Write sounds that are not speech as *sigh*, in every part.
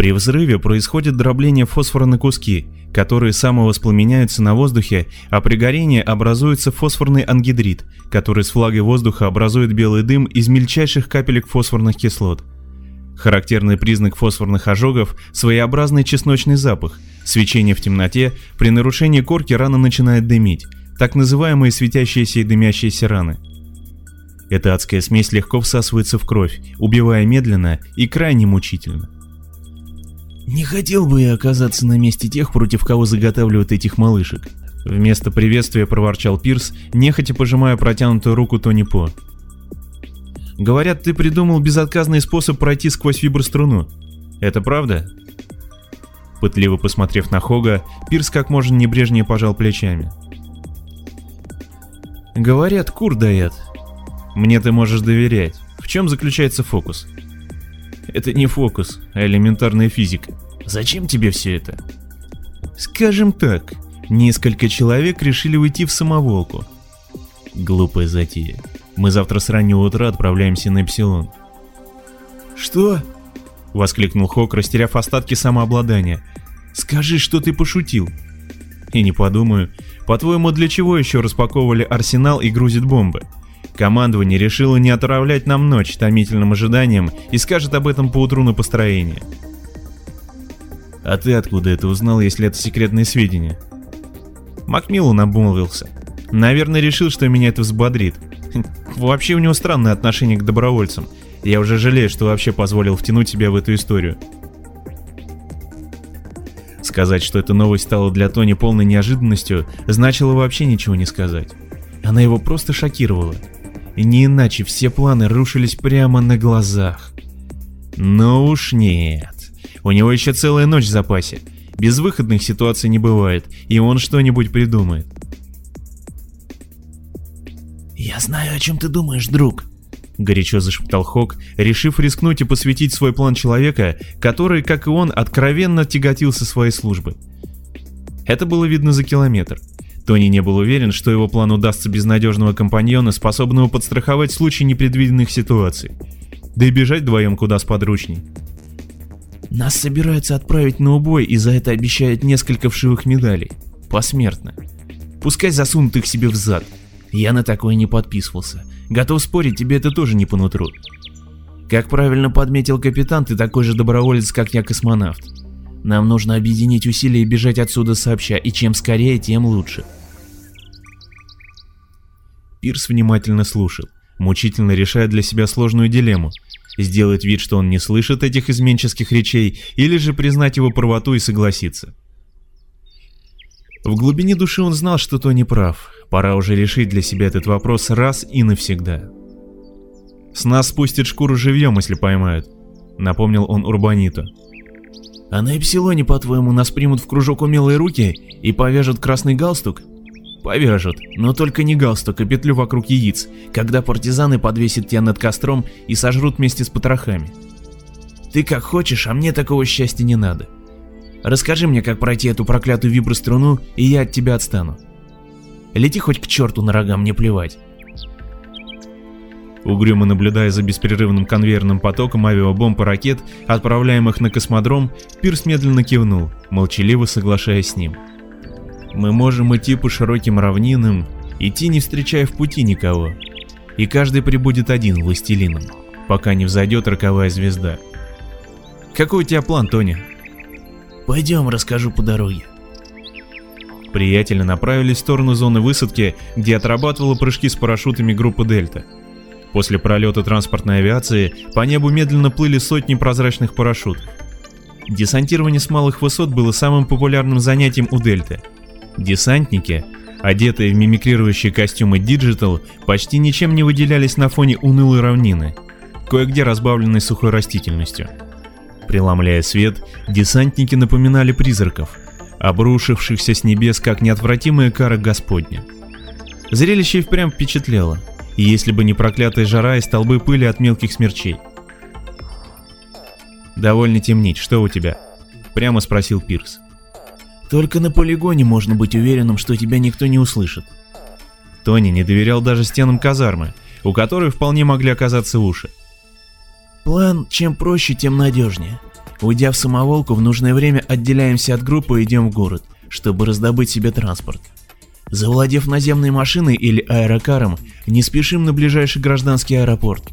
При взрыве происходит дробление фосфора на куски, которые самовоспламеняются на воздухе, а при горении образуется фосфорный ангидрид, который с влагой воздуха образует белый дым из мельчайших капелек фосфорных кислот. Характерный признак фосфорных ожогов – своеобразный чесночный запах. Свечение в темноте, при нарушении корки рана начинает дымить, так называемые светящиеся и дымящиеся раны. Эта адская смесь легко всасывается в кровь, убивая медленно и крайне мучительно. Не хотел бы я оказаться на месте тех, против кого заготавливают этих малышек. Вместо приветствия проворчал Пирс, нехотя пожимая протянутую руку Тони По. Говорят, ты придумал безотказный способ пройти сквозь виброструну. Это правда? Пытливо посмотрев на Хога, Пирс как можно небрежнее пожал плечами. Говорят, кур дает. Мне ты можешь доверять. В чем заключается фокус? Это не фокус, а элементарная физика. Зачем тебе все это? Скажем так, несколько человек решили уйти в самоволку. Глупая затея. Мы завтра с раннего утра отправляемся на Эпсилон. Что? Воскликнул Хок, растеряв остатки самообладания. Скажи, что ты пошутил. И не подумаю. По-твоему, для чего еще распаковывали арсенал и грузят бомбы? Командование решило не отравлять нам ночь томительным ожиданием и скажет об этом поутру на построение. А ты откуда это узнал, если это секретные сведения? Макмиллан обмолвился. Наверное, решил, что меня это взбодрит. *laughs* Вообще у него странное отношение к добровольцам. Я уже жалею, что вообще позволил втянуть себя в эту историю. Сказать, что эта новость стала для Тони полной неожиданностью, значило вообще ничего не сказать. Она его просто шокировала. И не иначе все планы рушились прямо на глазах. Но уж нет. У него еще целая ночь в запасе. Безвыходных ситуаций не бывает, и он что-нибудь придумает. «Я знаю, о чем ты думаешь, друг», — горячо зашептал Хок, решив рискнуть и посвятить свой план человека, который, как и он, откровенно тяготился своей службой. Это было видно за километр. Тони не был уверен, что его план удастся без надежного компаньона, способного подстраховать в случае непредвиденных ситуаций. Да и бежать вдвоем куда сподручней. Нас собираются отправить на убой и за это обещают несколько вшивых медалей. Посмертно. Пускай засунут их себе в зад. Я на такое не подписывался. Готов спорить, тебе это тоже не по нутру. Как правильно подметил капитан, ты такой же доброволец, как я космонавт. Нам нужно объединить усилия и бежать отсюда сообща, и чем скорее, тем лучше. Пирс внимательно слушал, мучительно решая для себя сложную дилемму. Сделать вид, что он не слышит этих изменческих речей, или же признать его правоту и согласиться. В глубине души он знал, что то не прав. Пора уже решить для себя этот вопрос раз и навсегда. «С нас спустят шкуру живьем, если поймают», — напомнил он Урбаниту. А на Эпсилоне, по-твоему, нас примут в кружок умелые руки и повяжут красный галстук? Повяжут, но только не галстук, а петлю вокруг яиц, когда партизаны подвесят тебя над костром и сожрут вместе с потрохами. Ты как хочешь, а мне такого счастья не надо. Расскажи мне, как пройти эту проклятую виброструну, и я от тебя отстану. Лети хоть к черту на рога, мне плевать. Угрюмо наблюдая за беспрерывным конвейерным потоком авиабомб и ракет, отправляемых на космодром, Пирс медленно кивнул, молчаливо соглашаясь с ним. «Мы можем идти по широким равнинам, идти не встречая в пути никого, и каждый прибудет один властелином, пока не взойдет роковая звезда. Какой у тебя план, Тони?» «Пойдем, расскажу по дороге». Приятели направились в сторону зоны высадки, где отрабатывала прыжки с парашютами группа Дельта. После пролета транспортной авиации по небу медленно плыли сотни прозрачных парашютов. Десантирование с малых высот было самым популярным занятием у Дельты. Десантники, одетые в мимикрирующие костюмы Digital, почти ничем не выделялись на фоне унылой равнины, кое-где разбавленной сухой растительностью. Преломляя свет, десантники напоминали призраков, обрушившихся с небес как неотвратимая кара Господня. Зрелище и впрямь впечатляло если бы не проклятая жара и столбы пыли от мелких смерчей. «Довольно темнеть, что у тебя?» — прямо спросил Пирс. «Только на полигоне можно быть уверенным, что тебя никто не услышит». Тони не доверял даже стенам казармы, у которой вполне могли оказаться уши. «План чем проще, тем надежнее. Уйдя в самоволку, в нужное время отделяемся от группы и идем в город, чтобы раздобыть себе транспорт. Завладев наземной машиной или аэрокаром, не спешим на ближайший гражданский аэропорт.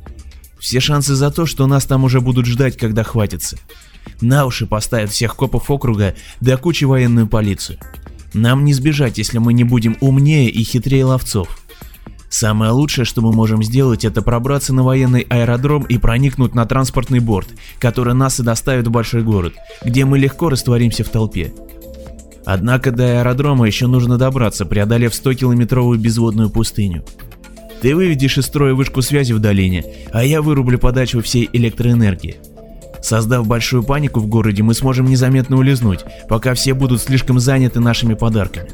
Все шансы за то, что нас там уже будут ждать, когда хватится. На уши поставят всех копов округа, да кучи военную полицию. Нам не сбежать, если мы не будем умнее и хитрее ловцов. Самое лучшее, что мы можем сделать, это пробраться на военный аэродром и проникнуть на транспортный борт, который нас и доставит в большой город, где мы легко растворимся в толпе. Однако до аэродрома еще нужно добраться, преодолев 100-километровую безводную пустыню. Ты выведешь из строя вышку связи в долине, а я вырублю подачу всей электроэнергии. Создав большую панику в городе, мы сможем незаметно улизнуть, пока все будут слишком заняты нашими подарками.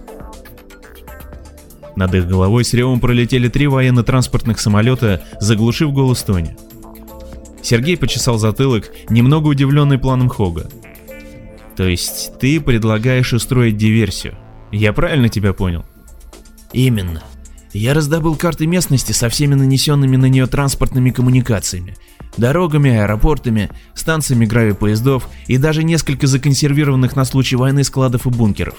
Над их головой с ревом пролетели три военно-транспортных самолета, заглушив голос Тони. Сергей почесал затылок, немного удивленный планом Хога. То есть ты предлагаешь устроить диверсию? Я правильно тебя понял? Именно. Я раздобыл карты местности со всеми нанесенными на нее транспортными коммуникациями, дорогами, аэропортами, станциями гравипоездов и даже несколько законсервированных на случай войны складов и бункеров.